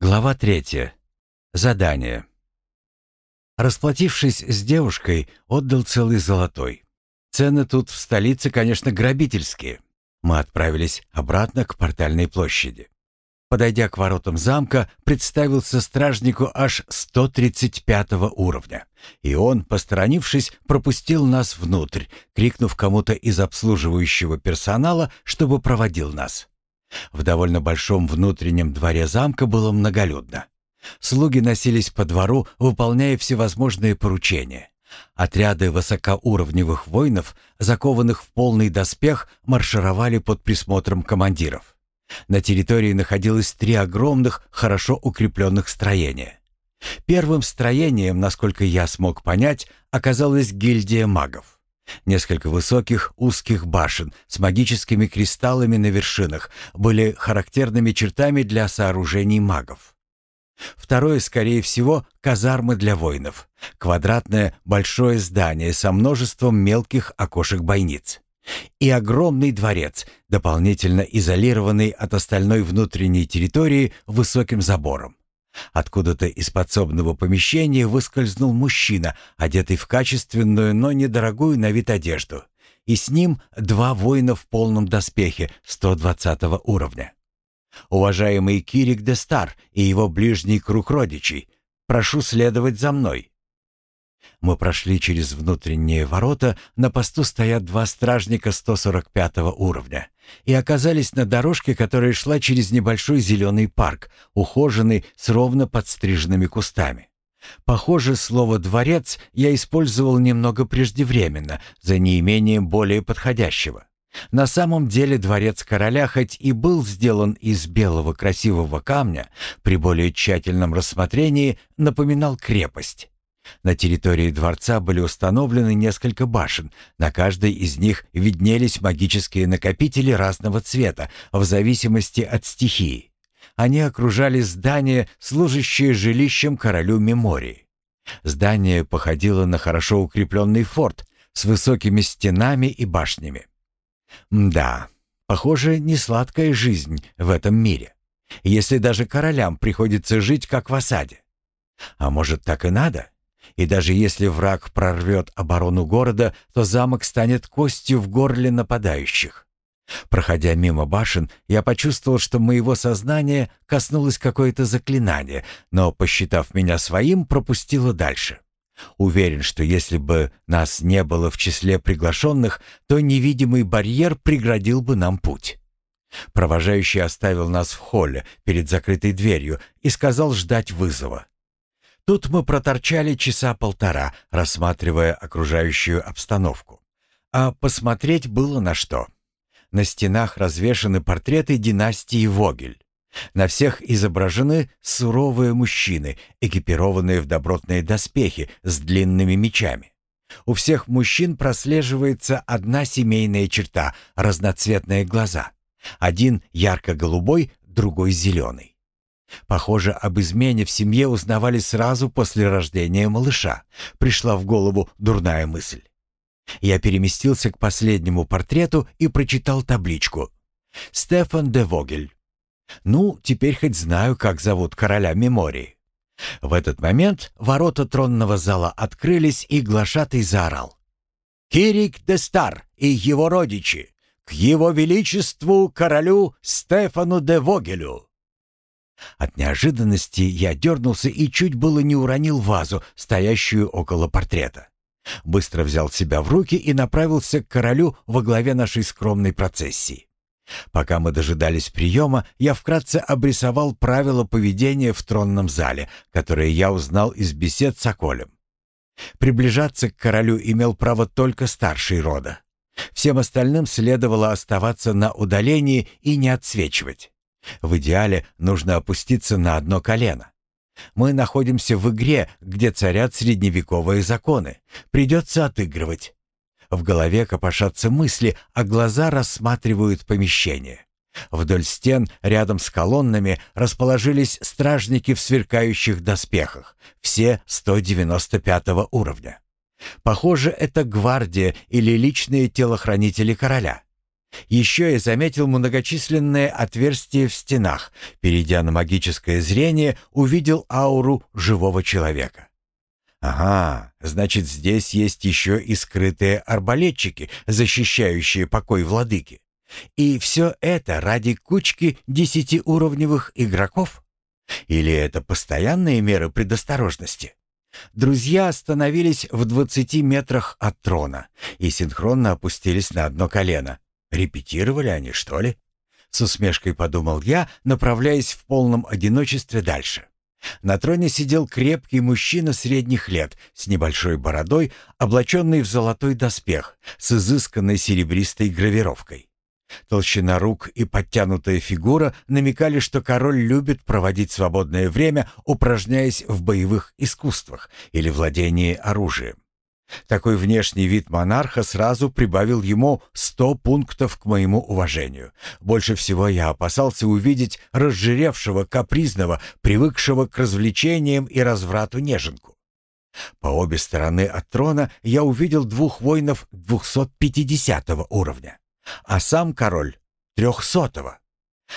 Глава третья. Задание. Расплатившись с девушкой, отдал целый золотой. Цены тут в столице, конечно, грабительские. Мы отправились обратно к портальной площади. Подойдя к воротам замка, представился стражнику аж 135 уровня. И он, посторонившись, пропустил нас внутрь, крикнув кому-то из обслуживающего персонала, чтобы проводил нас. В довольно большом внутреннем дворе замка было многолюдно. Слуги носились по двору, выполняя всевозможные поручения. Отряды высокоуровневых воинов, закованных в полный доспех, маршировали под присмотром командиров. На территории находилось три огромных, хорошо укрепленных строения. Первым строением, насколько я смог понять, оказалась гильдия магов. Несколько высоких узких башен с магическими кристаллами на вершинах были характерными чертами для сооружений магов. Второе, скорее всего, казармы для воинов. Квадратное большое здание со множеством мелких окошек-бойниц. И огромный дворец, дополнительно изолированный от остальной внутренней территории высоким забором. Откуда-то из подсобного помещения выскользнул мужчина, одетый в качественную, но недорогую на вид одежду. И с ним два воина в полном доспехе 120 уровня. «Уважаемый Кирик де Стар и его ближний круг родичей, прошу следовать за мной». Мы прошли через внутренние ворота, на посту стоят два стражника 145 уровня, и оказались на дорожке, которая шла через небольшой зеленый парк, ухоженный с ровно подстриженными кустами. Похоже, слово «дворец» я использовал немного преждевременно, за неимением более подходящего. На самом деле дворец короля хоть и был сделан из белого красивого камня, при более тщательном рассмотрении напоминал крепость. На территории дворца были установлены несколько башен. На каждой из них виднелись магические накопители разного цвета, в зависимости от стихии. Они окружали здание, служащее жилищем королю Мемории. Здание походило на хорошо укрепленный форт с высокими стенами и башнями. Да, похоже, не сладкая жизнь в этом мире, если даже королям приходится жить как в осаде. А может, так и надо? И даже если враг прорвет оборону города, то замок станет костью в горле нападающих. Проходя мимо башен, я почувствовал, что моего сознания коснулось какое-то заклинание, но, посчитав меня своим, пропустило дальше. Уверен, что если бы нас не было в числе приглашенных, то невидимый барьер преградил бы нам путь. Провожающий оставил нас в холле перед закрытой дверью и сказал ждать вызова. Тут мы проторчали часа полтора, рассматривая окружающую обстановку. А посмотреть было на что. На стенах развешаны портреты династии Вогель. На всех изображены суровые мужчины, экипированные в добротные доспехи с длинными мечами. У всех мужчин прослеживается одна семейная черта — разноцветные глаза. Один ярко-голубой, другой зеленый. Похоже, об измене в семье узнавали сразу после рождения малыша. Пришла в голову дурная мысль. Я переместился к последнему портрету и прочитал табличку. «Стефан де Вогель». Ну, теперь хоть знаю, как зовут короля Мемории. В этот момент ворота тронного зала открылись, и глашатый заорал. «Кирик де Стар и его родичи! К его величеству королю Стефану де Вогелю!» От неожиданности я дернулся и чуть было не уронил вазу, стоящую около портрета. Быстро взял себя в руки и направился к королю во главе нашей скромной процессии. Пока мы дожидались приема, я вкратце обрисовал правила поведения в тронном зале, которые я узнал из бесед с Аколем. Приближаться к королю имел право только старший рода. Всем остальным следовало оставаться на удалении и не отсвечивать. В идеале нужно опуститься на одно колено. Мы находимся в игре, где царят средневековые законы. Придется отыгрывать. В голове копошатся мысли, а глаза рассматривают помещение. Вдоль стен, рядом с колоннами, расположились стражники в сверкающих доспехах, все 195 уровня. Похоже, это гвардия или личные телохранители короля. Еще я заметил многочисленные отверстия в стенах. Перейдя на магическое зрение, увидел ауру живого человека. Ага, значит, здесь есть еще и скрытые арбалетчики, защищающие покой владыки. И все это ради кучки десятиуровневых игроков? Или это постоянные меры предосторожности? Друзья остановились в двадцати метрах от трона и синхронно опустились на одно колено. Репетировали они, что ли? С усмешкой подумал я, направляясь в полном одиночестве дальше. На троне сидел крепкий мужчина средних лет, с небольшой бородой, облаченный в золотой доспех, с изысканной серебристой гравировкой. Толщина рук и подтянутая фигура намекали, что король любит проводить свободное время, упражняясь в боевых искусствах или владении оружием. Такой внешний вид монарха сразу прибавил ему сто пунктов к моему уважению. Больше всего я опасался увидеть разжиревшего, капризного, привыкшего к развлечениям и разврату неженку. По обе стороны от трона я увидел двух воинов 250 уровня, а сам король — трехсотого.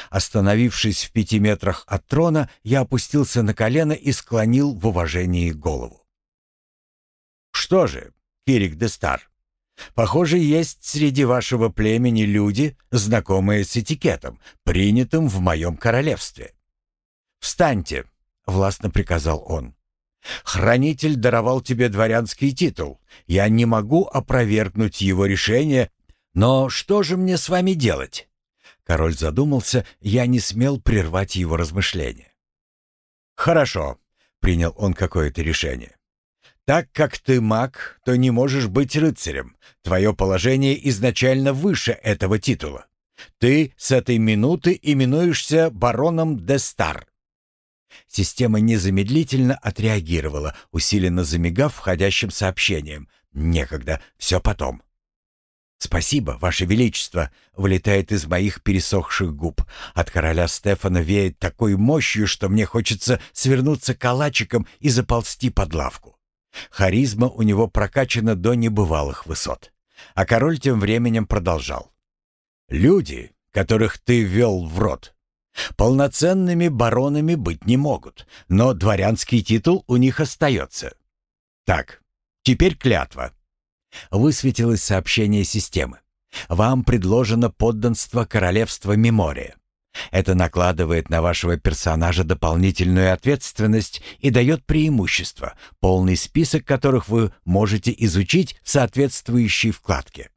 Остановившись в пяти метрах от трона, я опустился на колено и склонил в уважении голову. Что же, Кирик де Стар, похоже, есть среди вашего племени люди, знакомые с этикетом, принятым в моем королевстве. «Встаньте!» — властно приказал он. «Хранитель даровал тебе дворянский титул. Я не могу опровергнуть его решение, но что же мне с вами делать?» Король задумался, я не смел прервать его размышления. «Хорошо», — принял он какое-то решение. Так как ты маг, то не можешь быть рыцарем. Твое положение изначально выше этого титула. Ты с этой минуты именуешься бароном де Стар. Система незамедлительно отреагировала, усиленно замигав входящим сообщением. «Некогда, все потом». «Спасибо, Ваше Величество!» — вылетает из моих пересохших губ. От короля Стефана веет такой мощью, что мне хочется свернуться калачиком и заползти под лавку. Харизма у него прокачана до небывалых высот. А король тем временем продолжал. «Люди, которых ты ввел в рот, полноценными баронами быть не могут, но дворянский титул у них остается. Так, теперь клятва». Высветилось сообщение системы. «Вам предложено подданство королевства Мемория. Это накладывает на вашего персонажа дополнительную ответственность и дает преимущество, полный список которых вы можете изучить в соответствующей вкладке.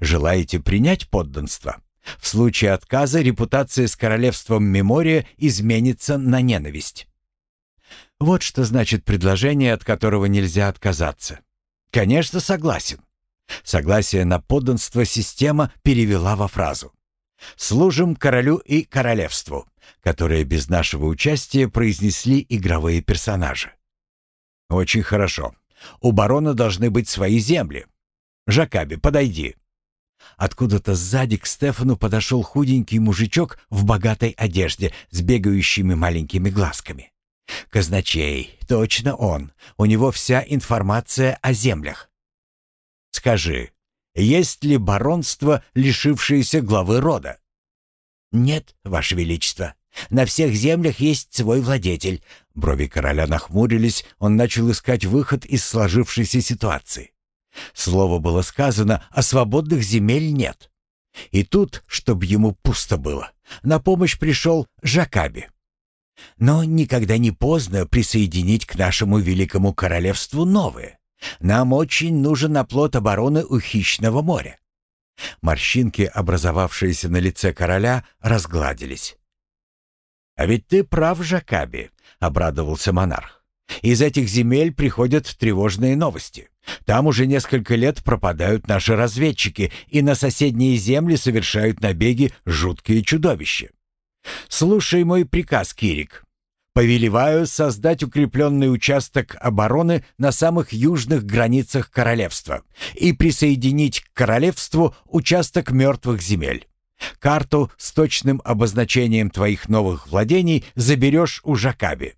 Желаете принять подданство? В случае отказа репутация с королевством Мемория изменится на ненависть. Вот что значит предложение, от которого нельзя отказаться. Конечно, согласен. Согласие на подданство система перевела во фразу. Служим королю и королевству, которые без нашего участия произнесли игровые персонажи. Очень хорошо. У барона должны быть свои земли. Жакаби, подойди. Откуда-то сзади к Стефану подошел худенький мужичок в богатой одежде с бегающими маленькими глазками. Казначей, точно он. У него вся информация о землях. Скажи, есть ли баронство, лишившееся главы рода? Нет, ваше величество. На всех землях есть свой владетель. Брови короля нахмурились, он начал искать выход из сложившейся ситуации. Слово было сказано, а свободных земель нет. И тут, чтобы ему пусто было, на помощь пришел Жакаби. Но никогда не поздно присоединить к нашему великому королевству новые. Нам очень нужен оплот обороны у хищного моря». Морщинки, образовавшиеся на лице короля, разгладились. «А ведь ты прав, Жакаби», — обрадовался монарх. «Из этих земель приходят тревожные новости. Там уже несколько лет пропадают наши разведчики, и на соседние земли совершают набеги жуткие чудовища. Слушай мой приказ, Кирик. Повелеваю создать укрепленный участок обороны на самых южных границах королевства и присоединить к королевству участок мертвых земель. Карту с точным обозначением твоих новых владений заберешь у Жакаби.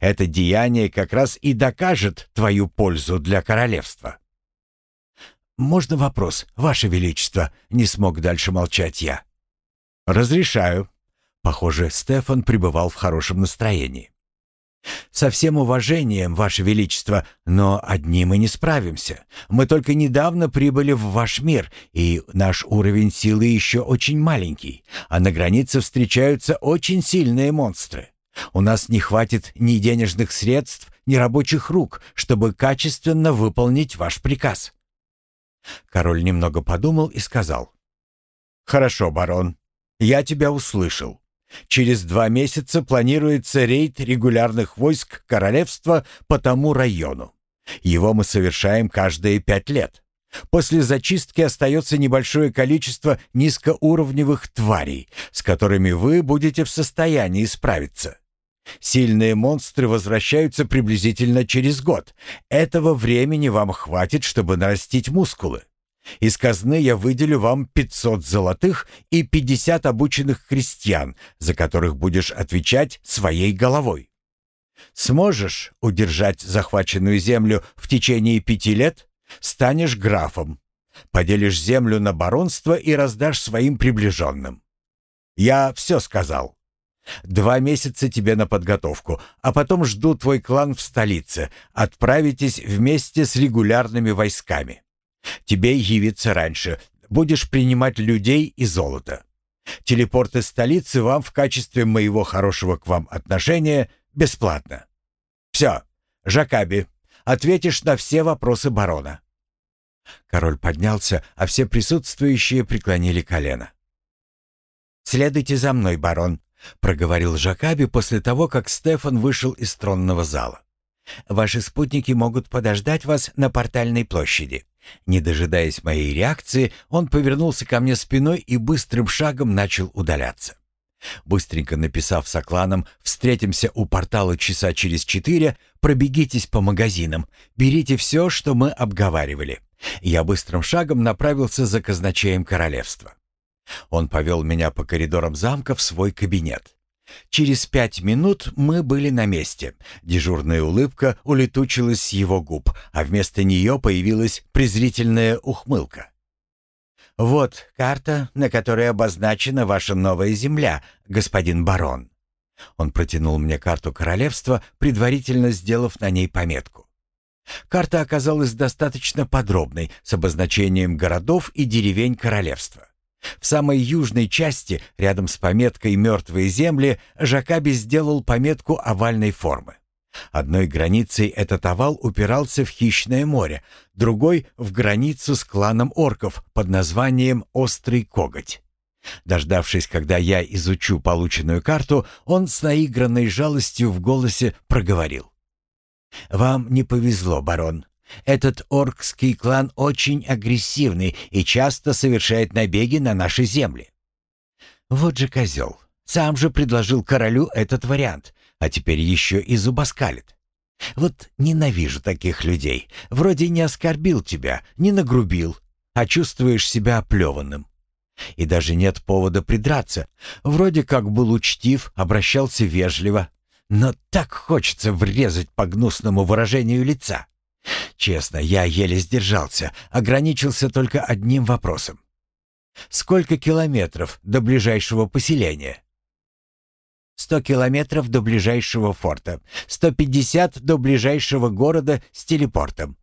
Это деяние как раз и докажет твою пользу для королевства. «Можно вопрос, Ваше Величество?» — не смог дальше молчать я. «Разрешаю». Похоже, Стефан пребывал в хорошем настроении. «Со всем уважением, Ваше Величество, но одни мы не справимся. Мы только недавно прибыли в ваш мир, и наш уровень силы еще очень маленький, а на границе встречаются очень сильные монстры. У нас не хватит ни денежных средств, ни рабочих рук, чтобы качественно выполнить ваш приказ». Король немного подумал и сказал. «Хорошо, барон, я тебя услышал. Через два месяца планируется рейд регулярных войск королевства по тому району. Его мы совершаем каждые пять лет. После зачистки остается небольшое количество низкоуровневых тварей, с которыми вы будете в состоянии справиться. Сильные монстры возвращаются приблизительно через год. Этого времени вам хватит, чтобы нарастить мускулы. Из казны я выделю вам 500 золотых и 50 обученных крестьян, за которых будешь отвечать своей головой. Сможешь удержать захваченную землю в течение пяти лет, станешь графом. Поделишь землю на баронство и раздашь своим приближенным. Я все сказал. Два месяца тебе на подготовку, а потом жду твой клан в столице. Отправитесь вместе с регулярными войсками. Тебе явиться раньше. Будешь принимать людей и золото. Телепорт из столицы вам в качестве моего хорошего к вам отношения бесплатно. Все, Жакаби, ответишь на все вопросы барона». Король поднялся, а все присутствующие преклонили колено. «Следуйте за мной, барон», — проговорил Жакаби после того, как Стефан вышел из тронного зала. «Ваши спутники могут подождать вас на портальной площади. Не дожидаясь моей реакции, он повернулся ко мне спиной и быстрым шагом начал удаляться. Быстренько написав сокланам «Встретимся у портала часа через четыре, пробегитесь по магазинам, берите все, что мы обговаривали». Я быстрым шагом направился за казначеем королевства. Он повел меня по коридорам замка в свой кабинет. Через пять минут мы были на месте. Дежурная улыбка улетучилась с его губ, а вместо нее появилась презрительная ухмылка. «Вот карта, на которой обозначена ваша новая земля, господин барон». Он протянул мне карту королевства, предварительно сделав на ней пометку. Карта оказалась достаточно подробной, с обозначением городов и деревень королевства. В самой южной части, рядом с пометкой «Мертвые земли», Жакаби сделал пометку овальной формы. Одной границей этот овал упирался в хищное море, другой — в границу с кланом орков под названием «Острый коготь». Дождавшись, когда я изучу полученную карту, он с наигранной жалостью в голосе проговорил. «Вам не повезло, барон. Этот оркский клан очень агрессивный и часто совершает набеги на наши земли. Вот же козел. Сам же предложил королю этот вариант, а теперь еще и зубоскалит. Вот ненавижу таких людей. Вроде не оскорбил тебя, не нагрубил, а чувствуешь себя оплеванным. И даже нет повода придраться. Вроде как был учтив, обращался вежливо. Но так хочется врезать по гнусному выражению лица. Честно, я еле сдержался, ограничился только одним вопросом. Сколько километров до ближайшего поселения? Сто километров до ближайшего форта, сто пятьдесят до ближайшего города с телепортом.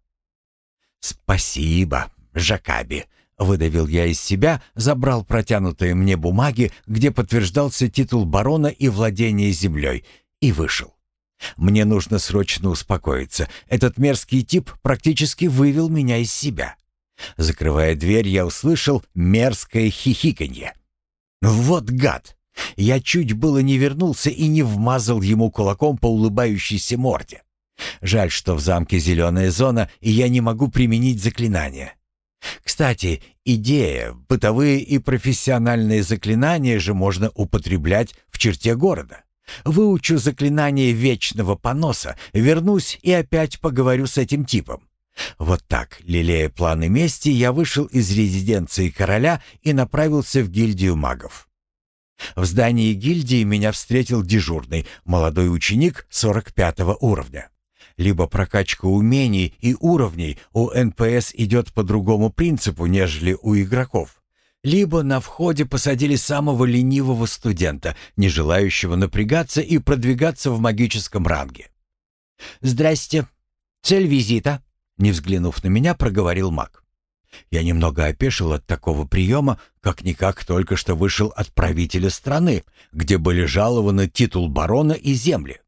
Спасибо, Жакаби, выдавил я из себя, забрал протянутые мне бумаги, где подтверждался титул барона и владение землей, и вышел. Мне нужно срочно успокоиться. Этот мерзкий тип практически вывел меня из себя. Закрывая дверь, я услышал мерзкое хихиканье. Вот гад! Я чуть было не вернулся и не вмазал ему кулаком по улыбающейся морде. Жаль, что в замке зеленая зона, и я не могу применить заклинание. Кстати, идея, бытовые и профессиональные заклинания же можно употреблять в черте города. Выучу заклинание вечного поноса, вернусь и опять поговорю с этим типом. Вот так, лелея планы мести, я вышел из резиденции короля и направился в гильдию магов. В здании гильдии меня встретил дежурный, молодой ученик 45 уровня. Либо прокачка умений и уровней у НПС идет по другому принципу, нежели у игроков. Либо на входе посадили самого ленивого студента, не желающего напрягаться и продвигаться в магическом ранге. «Здрасте. Цель визита?» Не взглянув на меня, проговорил маг. Я немного опешил от такого приема, как-никак только что вышел от правителя страны, где были жалованы титул барона и земли.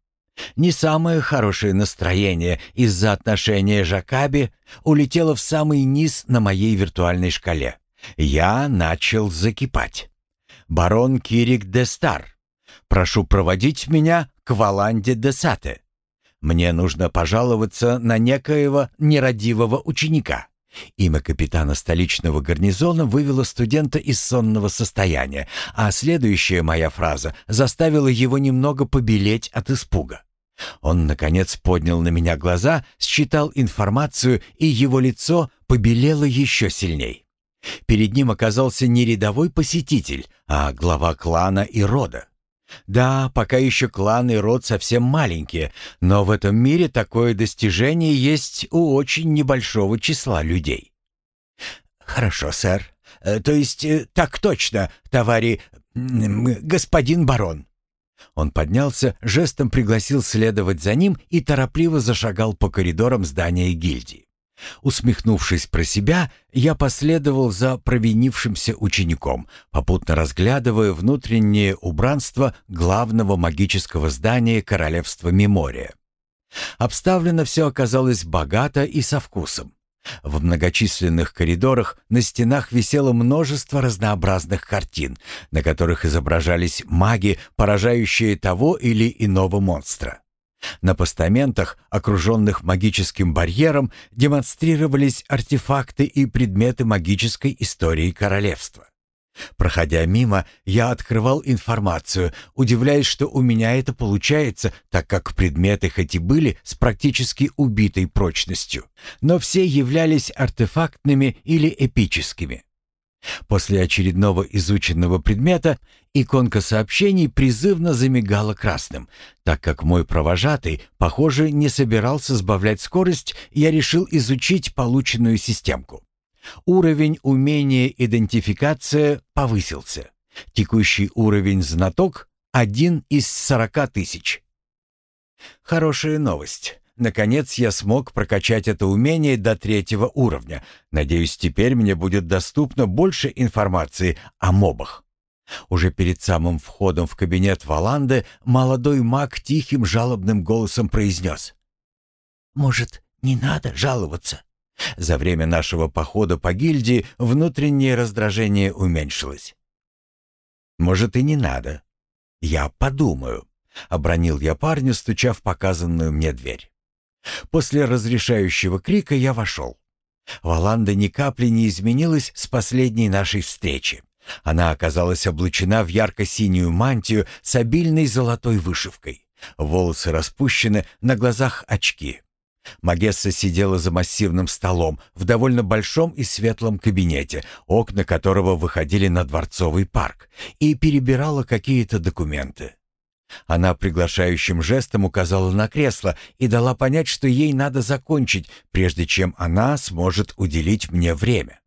Не самое хорошее настроение из-за отношения Жакаби улетело в самый низ на моей виртуальной шкале. Я начал закипать. «Барон Кирик де Стар, прошу проводить меня к Валанде де Сате. Мне нужно пожаловаться на некоего нерадивого ученика». Имя капитана столичного гарнизона вывело студента из сонного состояния, а следующая моя фраза заставила его немного побелеть от испуга. Он, наконец, поднял на меня глаза, считал информацию, и его лицо побелело еще сильней. Перед ним оказался не рядовой посетитель, а глава клана и рода. Да, пока еще клан и род совсем маленькие, но в этом мире такое достижение есть у очень небольшого числа людей. «Хорошо, сэр. Э, то есть, э, так точно, товари... господин барон». Он поднялся, жестом пригласил следовать за ним и торопливо зашагал по коридорам здания гильдии. Усмехнувшись про себя, я последовал за провинившимся учеником, попутно разглядывая внутреннее убранство главного магического здания королевства Мемория. Обставлено все оказалось богато и со вкусом. В многочисленных коридорах на стенах висело множество разнообразных картин, на которых изображались маги, поражающие того или иного монстра. На постаментах, окруженных магическим барьером, демонстрировались артефакты и предметы магической истории королевства. Проходя мимо, я открывал информацию, удивляясь, что у меня это получается, так как предметы хоть и были с практически убитой прочностью, но все являлись артефактными или эпическими. После очередного изученного предмета иконка сообщений призывно замигала красным. Так как мой провожатый, похоже, не собирался сбавлять скорость, я решил изучить полученную системку. Уровень умения идентификация повысился. Текущий уровень знаток — один из сорока тысяч. Хорошая новость. Наконец я смог прокачать это умение до третьего уровня. Надеюсь, теперь мне будет доступно больше информации о мобах. Уже перед самым входом в кабинет Валанды молодой маг тихим жалобным голосом произнес. «Может, не надо жаловаться?» За время нашего похода по гильдии внутреннее раздражение уменьшилось. «Может, и не надо. Я подумаю», — обронил я парня, стуча в показанную мне дверь. После разрешающего крика я вошел. Валанда ни капли не изменилась с последней нашей встречи. Она оказалась облачена в ярко-синюю мантию с обильной золотой вышивкой. Волосы распущены, на глазах очки. Магесса сидела за массивным столом в довольно большом и светлом кабинете, окна которого выходили на Дворцовый парк, и перебирала какие-то документы. Она приглашающим жестом указала на кресло и дала понять, что ей надо закончить, прежде чем она сможет уделить мне время.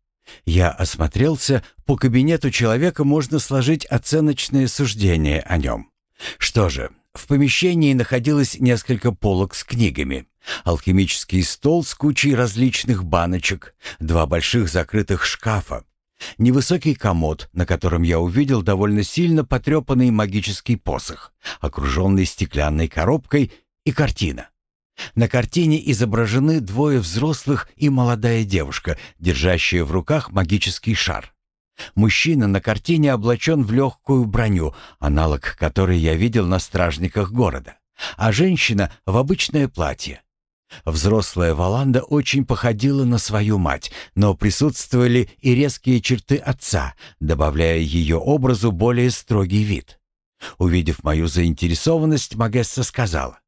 Я осмотрелся, по кабинету человека можно сложить оценочное суждение о нем. Что же, в помещении находилось несколько полок с книгами, алхимический стол с кучей различных баночек, два больших закрытых шкафа, Невысокий комод, на котором я увидел довольно сильно потрепанный магический посох, окруженный стеклянной коробкой и картина. На картине изображены двое взрослых и молодая девушка, держащая в руках магический шар. Мужчина на картине облачен в легкую броню, аналог которой я видел на стражниках города, а женщина в обычное платье. Взрослая Валанда очень походила на свою мать, но присутствовали и резкие черты отца, добавляя ее образу более строгий вид. Увидев мою заинтересованность, Магесса сказала.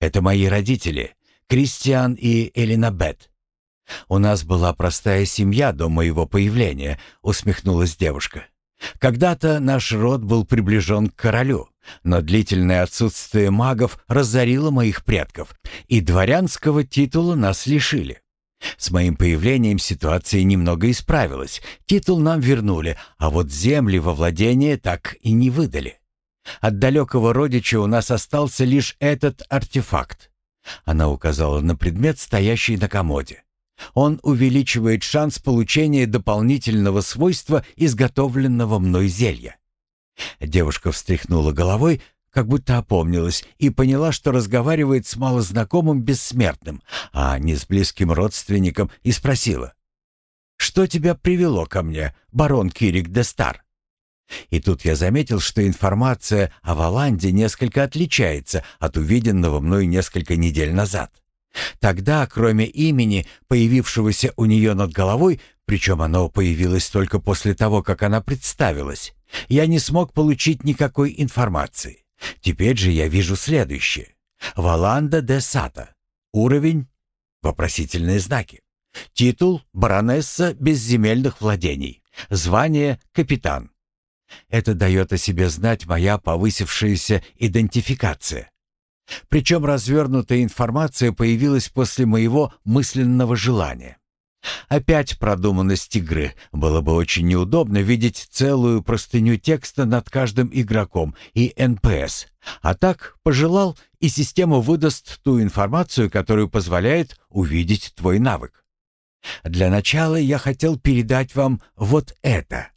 «Это мои родители, Кристиан и Элинабет. У нас была простая семья до моего появления», — усмехнулась девушка. Когда-то наш род был приближен к королю, но длительное отсутствие магов разорило моих предков, и дворянского титула нас лишили. С моим появлением ситуация немного исправилась. Титул нам вернули, а вот земли во владение так и не выдали. От далекого родича у нас остался лишь этот артефакт. Она указала на предмет, стоящий на комоде. Он увеличивает шанс получения дополнительного свойства изготовленного мной зелья. Девушка встряхнула головой, как будто опомнилась и поняла, что разговаривает с малознакомым бессмертным, а не с близким родственником, и спросила. «Что тебя привело ко мне, барон Кирик де Стар?» И тут я заметил, что информация о Валанде несколько отличается от увиденного мной несколько недель назад. Тогда, кроме имени, появившегося у нее над головой, причем оно появилось только после того, как она представилась, я не смог получить никакой информации. Теперь же я вижу следующее. Валанда де Сата. Уровень — вопросительные знаки. Титул — баронесса безземельных владений. Звание — капитан. Это дает о себе знать моя повысившаяся идентификация. Причем развернутая информация появилась после моего мысленного желания. Опять продуманность игры. Было бы очень неудобно видеть целую простыню текста над каждым игроком и НПС. А так, пожелал, и система выдаст ту информацию, которую позволяет увидеть твой навык. Для начала я хотел передать вам вот это.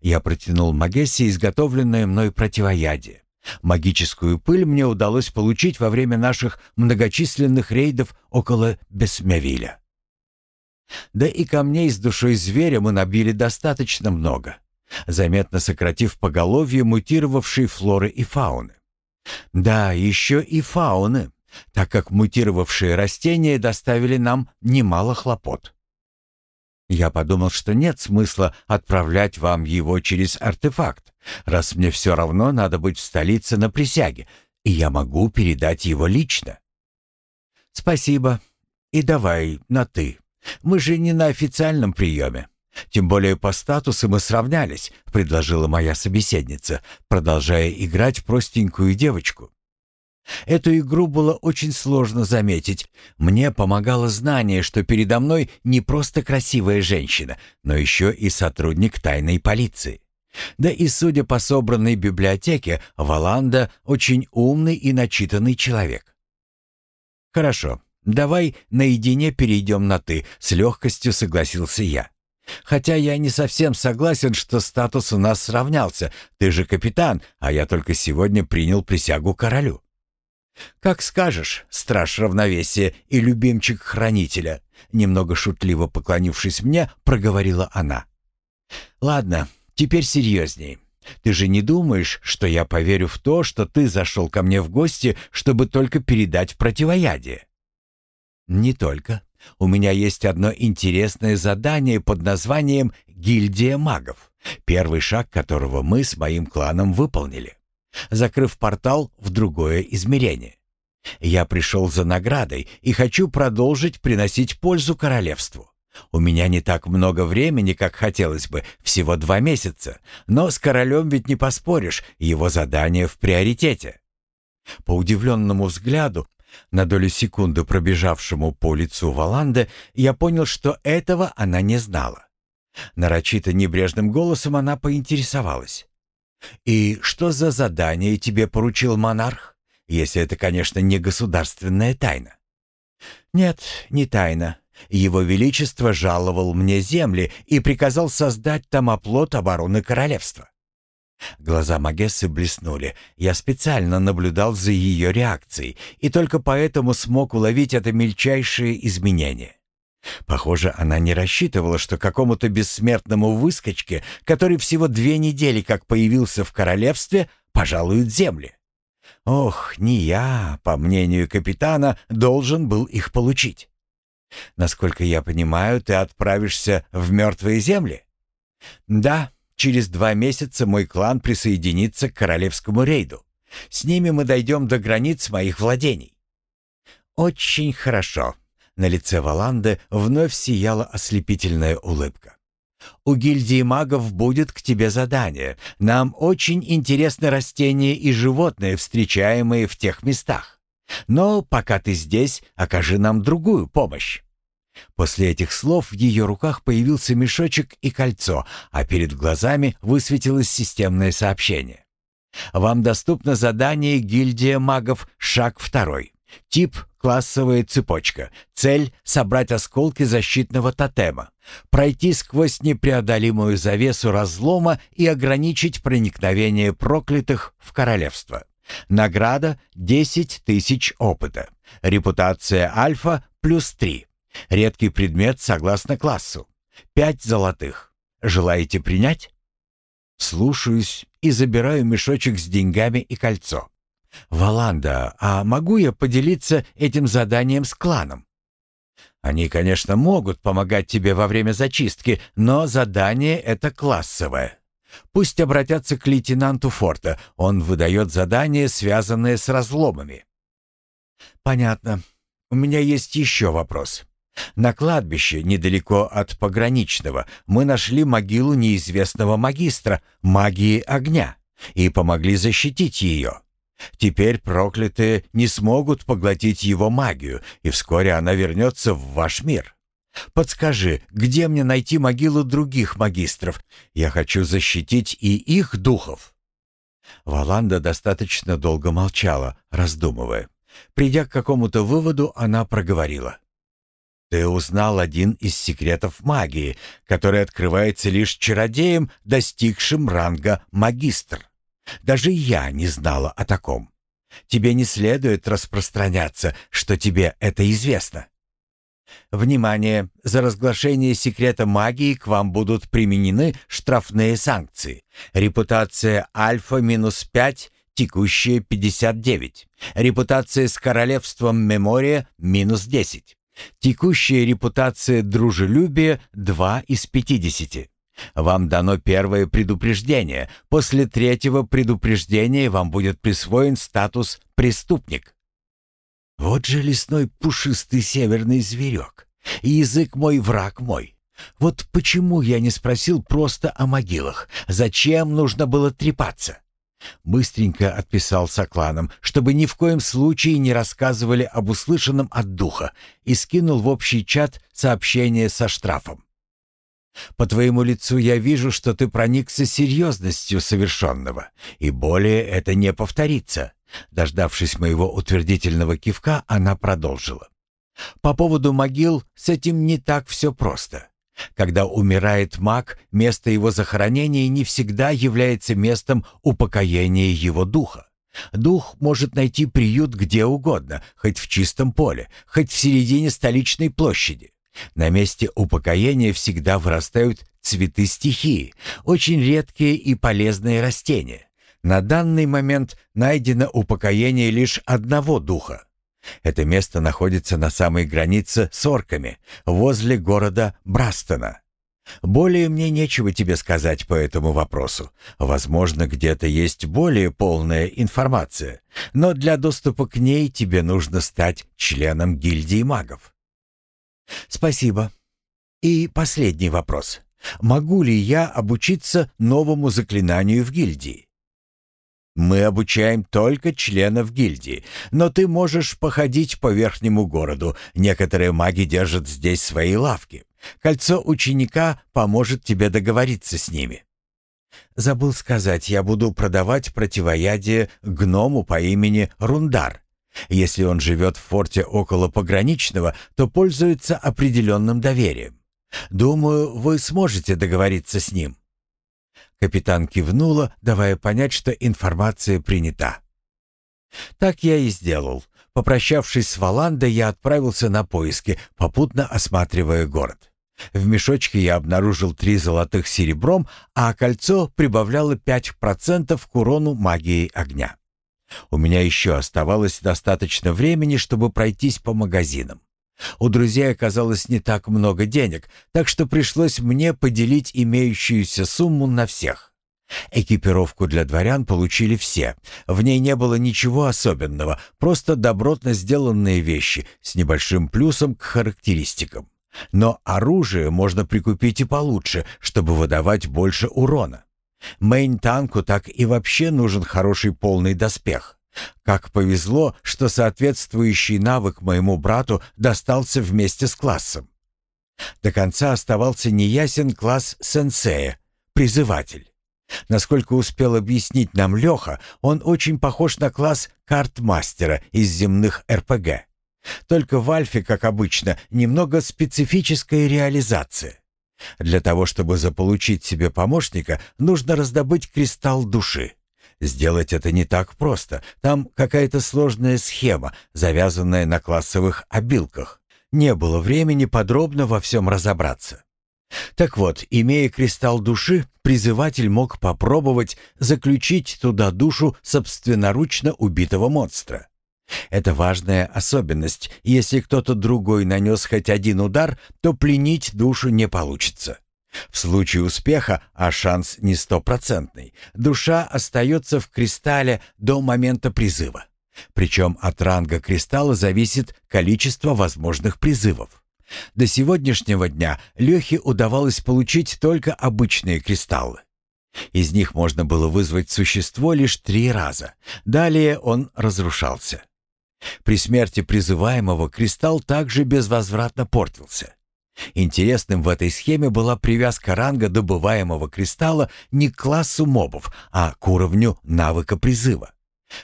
Я протянул Магессе изготовленное мной противоядие. Магическую пыль мне удалось получить во время наших многочисленных рейдов около Бесмявиля. Да и камней с душой зверя мы набили достаточно много, заметно сократив поголовье мутировавшей флоры и фауны. Да, еще и фауны, так как мутировавшие растения доставили нам немало хлопот. Я подумал, что нет смысла отправлять вам его через артефакт, раз мне все равно надо быть в столице на присяге, и я могу передать его лично. Спасибо. И давай на «ты». Мы же не на официальном приеме. Тем более по статусу мы сравнялись, предложила моя собеседница, продолжая играть простенькую девочку. Эту игру было очень сложно заметить. Мне помогало знание, что передо мной не просто красивая женщина, но еще и сотрудник тайной полиции. Да и судя по собранной библиотеке, Валанда очень умный и начитанный человек. Хорошо, «Давай наедине перейдем на «ты», — с легкостью согласился я. «Хотя я не совсем согласен, что статус у нас сравнялся. Ты же капитан, а я только сегодня принял присягу королю». «Как скажешь, страж равновесия и любимчик хранителя», немного шутливо поклонившись мне, проговорила она. «Ладно, теперь серьезнее. Ты же не думаешь, что я поверю в то, что ты зашел ко мне в гости, чтобы только передать противоядие?» «Не только. У меня есть одно интересное задание под названием «Гильдия магов», первый шаг которого мы с моим кланом выполнили, закрыв портал в другое измерение. Я пришел за наградой и хочу продолжить приносить пользу королевству. У меня не так много времени, как хотелось бы, всего два месяца, но с королем ведь не поспоришь, его задание в приоритете. По удивленному взгляду на долю секунды пробежавшему по лицу Валанда, я понял, что этого она не знала. Нарочито небрежным голосом она поинтересовалась. «И что за задание тебе поручил монарх, если это, конечно, не государственная тайна?» «Нет, не тайна. Его Величество жаловал мне земли и приказал создать там оплот обороны королевства. Глаза Магессы блеснули. Я специально наблюдал за ее реакцией и только поэтому смог уловить это мельчайшее изменение. Похоже, она не рассчитывала, что какому-то бессмертному выскочке, который всего две недели как появился в королевстве, пожалуют земли. Ох, не я, по мнению капитана, должен был их получить. Насколько я понимаю, ты отправишься в мертвые земли? Да, Через два месяца мой клан присоединится к королевскому рейду. С ними мы дойдем до границ моих владений». «Очень хорошо». На лице Валанды вновь сияла ослепительная улыбка. У гильдии магов будет к тебе задание. Нам очень интересны растения и животные, встречаемые в тех местах. Но пока ты здесь, окажи нам другую помощь». После этих слов в ее руках появился мешочек и кольцо, а перед глазами высветилось системное сообщение. «Вам доступно задание «Гильдия магов. Шаг второй». Тип – классовая цепочка. Цель – собрать осколки защитного тотема. Пройти сквозь непреодолимую завесу разлома и ограничить проникновение проклятых в королевство. Награда – 10 тысяч опыта. Репутация альфа – плюс 3. Редкий предмет согласно классу. 5 золотых. Желаете принять? Слушаюсь и забираю мешочек с деньгами и кольцо. «Валанда, а могу я поделиться этим заданием с кланом?» «Они, конечно, могут помогать тебе во время зачистки, но задание это классовое. Пусть обратятся к лейтенанту Форта, он выдает задания, связанные с разломами». «Понятно. У меня есть еще вопрос. На кладбище, недалеко от пограничного, мы нашли могилу неизвестного магистра магии огня и помогли защитить ее. Теперь проклятые не смогут поглотить его магию, и вскоре она вернется в ваш мир. Подскажи, где мне найти могилу других магистров? Я хочу защитить и их духов». Валанда достаточно долго молчала, раздумывая. Придя к какому-то выводу, она проговорила. «Ты узнал один из секретов магии, который открывается лишь чародеям, достигшим ранга магистр. Даже я не знала о таком. Тебе не следует распространяться, что тебе это известно. Внимание! За разглашение секрета магии к вам будут применены штрафные санкции. Репутация альфа минус 5, текущая 59. Репутация с королевством Мемория минус 10. Текущая репутация дружелюбия 2 из 50. Вам дано первое предупреждение. После третьего предупреждения вам будет присвоен статус «преступник». Вот же лесной пушистый северный зверек. Язык мой враг мой. Вот почему я не спросил просто о могилах? Зачем нужно было трепаться? Быстренько отписал сокланам, чтобы ни в коем случае не рассказывали об услышанном от духа, и скинул в общий чат сообщение со штрафом. По твоему лицу я вижу, что ты проникся серьезностью совершенного, и более это не повторится». Дождавшись моего утвердительного кивка, она продолжила. «По поводу могил с этим не так все просто. Когда умирает маг, место его захоронения не всегда является местом упокоения его духа. Дух может найти приют где угодно, хоть в чистом поле, хоть в середине столичной площади. На месте упокоения всегда вырастают цветы стихии, очень редкие и полезные растения. На данный момент найдено упокоение лишь одного духа. Это место находится на самой границе с орками, возле города Брастона. Более мне нечего тебе сказать по этому вопросу. Возможно, где-то есть более полная информация, но для доступа к ней тебе нужно стать членом гильдии магов. Спасибо. И последний вопрос. Могу ли я обучиться новому заклинанию в гильдии? Мы обучаем только членов гильдии, но ты можешь походить по верхнему городу. Некоторые маги держат здесь свои лавки. Кольцо ученика поможет тебе договориться с ними. Забыл сказать, я буду продавать противоядие гному по имени Рундар. Если он живет в форте около пограничного, то пользуется определенным доверием. Думаю, вы сможете договориться с ним». Капитан кивнула, давая понять, что информация принята. Так я и сделал. Попрощавшись с Валандой, я отправился на поиски, попутно осматривая город. В мешочке я обнаружил три золотых серебром, а кольцо прибавляло 5% к урону магии огня. У меня еще оставалось достаточно времени, чтобы пройтись по магазинам. У друзей оказалось не так много денег, так что пришлось мне поделить имеющуюся сумму на всех. Экипировку для дворян получили все. В ней не было ничего особенного, просто добротно сделанные вещи с небольшим плюсом к характеристикам. Но оружие можно прикупить и получше, чтобы выдавать больше урона. Мейн-танку так и вообще нужен хороший полный доспех. Как повезло, что соответствующий навык моему брату достался вместе с классом. До конца оставался неясен класс сенсея, призыватель. Насколько успел объяснить нам Леха, он очень похож на класс картмастера из земных РПГ. Только в Альфе, как обычно, немного специфическая реализация. Для того, чтобы заполучить себе помощника, нужно раздобыть кристалл души. Сделать это не так просто. Там какая-то сложная схема, завязанная на классовых обилках. Не было времени подробно во всем разобраться. Так вот, имея кристалл души, призыватель мог попробовать заключить туда душу собственноручно убитого монстра. Это важная особенность. Если кто-то другой нанес хоть один удар, то пленить душу не получится. В случае успеха, а шанс не стопроцентный, душа остается в кристалле до момента призыва. Причем от ранга кристалла зависит количество возможных призывов. До сегодняшнего дня Лехе удавалось получить только обычные кристаллы. Из них можно было вызвать существо лишь три раза. Далее он разрушался. При смерти призываемого кристалл также безвозвратно портился. Интересным в этой схеме была привязка ранга добываемого кристалла не к классу мобов, а к уровню навыка призыва.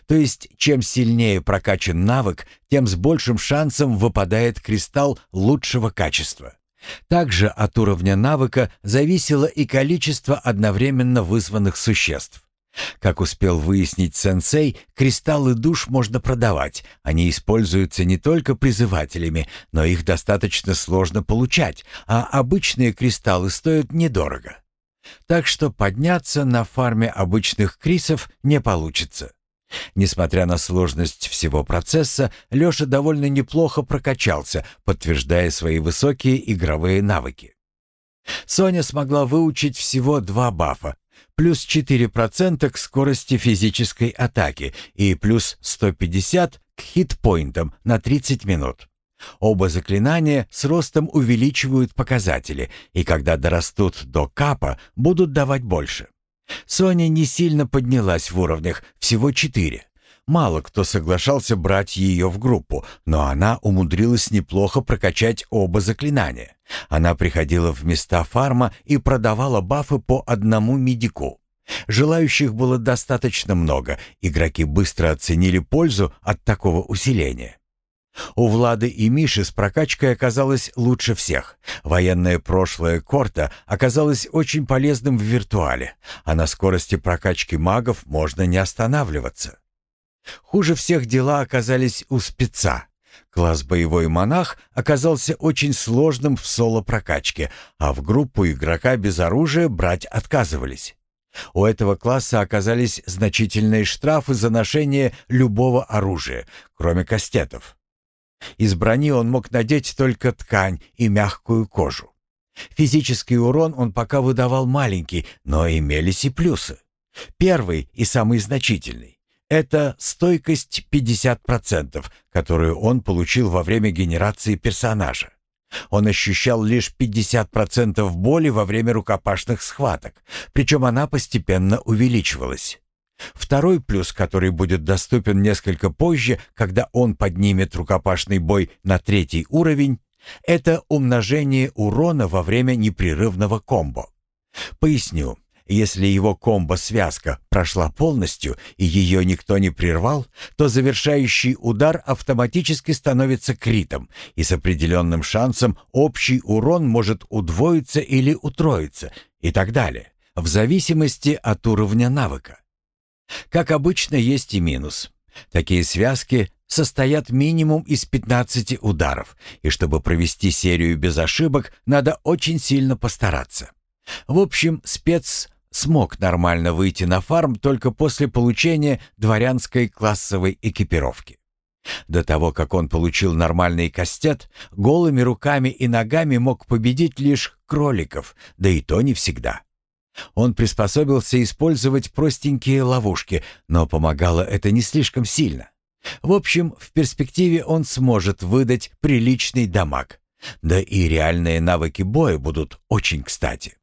То есть, чем сильнее прокачан навык, тем с большим шансом выпадает кристалл лучшего качества. Также от уровня навыка зависело и количество одновременно вызванных существ. Как успел выяснить сенсей, кристаллы душ можно продавать. Они используются не только призывателями, но их достаточно сложно получать, а обычные кристаллы стоят недорого. Так что подняться на фарме обычных крисов не получится. Несмотря на сложность всего процесса, Леша довольно неплохо прокачался, подтверждая свои высокие игровые навыки. Соня смогла выучить всего два бафа, плюс 4% к скорости физической атаки и плюс 150 к хитпоинтам на 30 минут. Оба заклинания с ростом увеличивают показатели, и когда дорастут до капа, будут давать больше. Соня не сильно поднялась в уровнях, всего четыре. Мало кто соглашался брать ее в группу, но она умудрилась неплохо прокачать оба заклинания. Она приходила в места фарма и продавала бафы по одному медику. Желающих было достаточно много, игроки быстро оценили пользу от такого усиления. У Влады и Миши с прокачкой оказалось лучше всех. Военное прошлое Корта оказалось очень полезным в виртуале, а на скорости прокачки магов можно не останавливаться. Хуже всех дела оказались у спеца. Класс «Боевой монах» оказался очень сложным в соло-прокачке, а в группу игрока без оружия брать отказывались. У этого класса оказались значительные штрафы за ношение любого оружия, кроме кастетов. Из брони он мог надеть только ткань и мягкую кожу. Физический урон он пока выдавал маленький, но имелись и плюсы. Первый и самый значительный — это стойкость 50%, которую он получил во время генерации персонажа. Он ощущал лишь 50% боли во время рукопашных схваток, причем она постепенно увеличивалась. Второй плюс, который будет доступен несколько позже, когда он поднимет рукопашный бой на третий уровень, это умножение урона во время непрерывного комбо. Поясню. Если его комбо-связка прошла полностью и ее никто не прервал, то завершающий удар автоматически становится критом, и с определенным шансом общий урон может удвоиться или утроиться, и так далее, в зависимости от уровня навыка. Как обычно, есть и минус. Такие связки состоят минимум из 15 ударов, и чтобы провести серию без ошибок, надо очень сильно постараться. В общем, спец смог нормально выйти на фарм только после получения дворянской классовой экипировки. До того, как он получил нормальный кастет, голыми руками и ногами мог победить лишь кроликов, да и то не всегда. Он приспособился использовать простенькие ловушки, но помогало это не слишком сильно. В общем, в перспективе он сможет выдать приличный дамаг. Да и реальные навыки боя будут очень кстати.